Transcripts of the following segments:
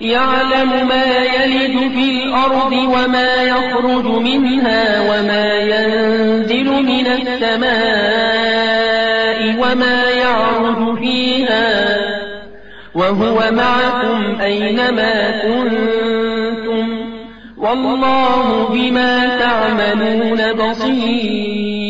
يعلم ما يلد في الأرض وما يخرج منها وما ينزل من السماء وما يعرج فيها وهو معكم أينما كنتم. والله بما تعملون بصير.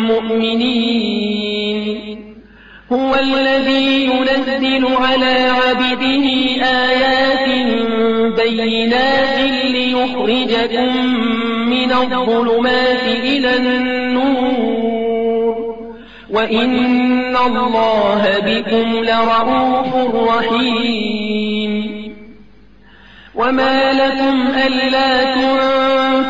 مؤمنين هو الذي ينزل على عبده آيات بينات ليخرجكم من الظلمات إلى النور. وإن الله بكم لرؤوف رحيم. وما لكم ألا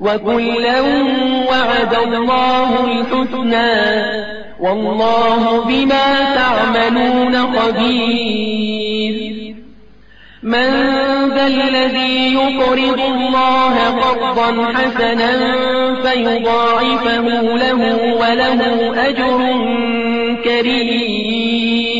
وكلا وعد الله الحسنى والله بما تعملون خبير. من ذا الذي يقرض الله قرضا حسنا فيضاعفه له وله أجر كريم.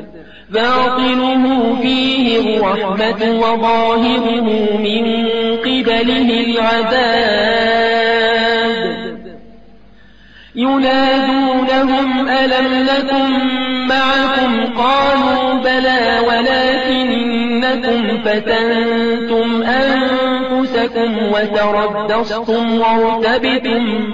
باطنه فيه الرحمة وظاهره من قبله العذاب. ينادونهم ألم نكن معكم؟ قالوا بلى ولكنكم فتنتم أنفسكم وتربصتم وارتبتم.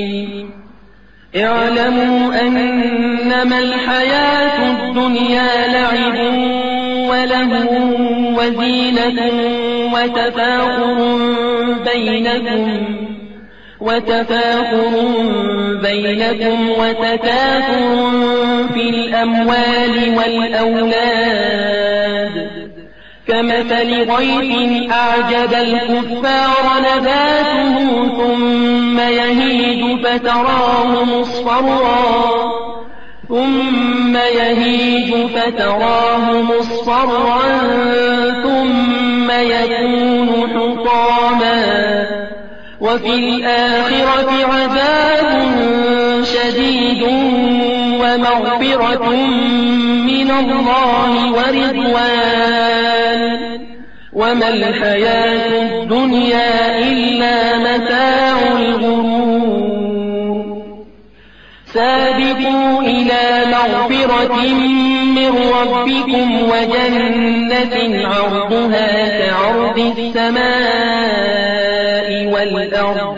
اعلموا أنما الحياة الدنيا لعب وله وزينة وتفاخر بينكم وتفاخر بينكم وتكاثر في الأموال والأولاد. كمثل غيث أعجب الكفار نباته ثم يهيج فتراه مصفرا. ثم يهيج فتراه مصفرا ثم يكون حطاما. وفي الآخرة عذاب شديد. ومغفرة من الله ورضوان. وما الحياة الدنيا إلا متاع الغرور. سابقوا إلى مغفرة من ربكم وجنة عرضها كعرض السماء والأرض.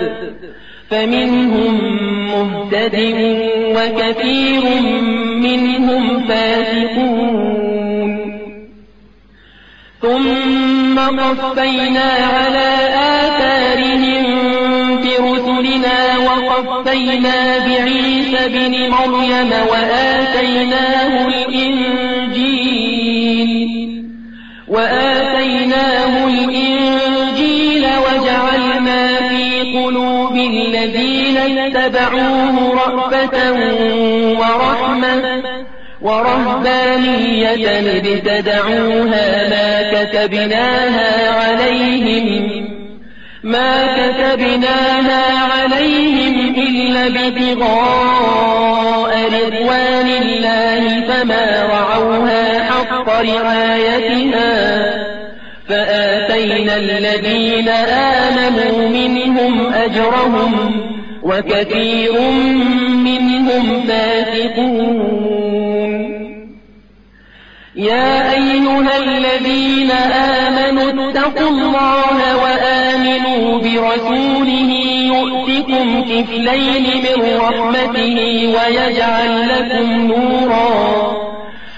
فمنهم مهتد وكثير منهم فاسقون. ثم قفينا على آثارهم برسلنا وقفينا بعيسى بن مريم وآتيناه الإنجيل وآتيناه الإنجيل قلوب الذين اتبعوه رأفة ورحمة ورهبانية ابتدعوها ما كتبناها عليهم ما كتبناها عليهم إلا ابتغاء رضوان الله فما رعوها حق رعايتها فآتينا الذين آمنوا منهم أجرهم وكثير منهم فاتقون يا أيها الذين آمنوا اتقوا الله وآمنوا برسوله يؤتكم كفلين من رحمته ويجعل لكم نورا.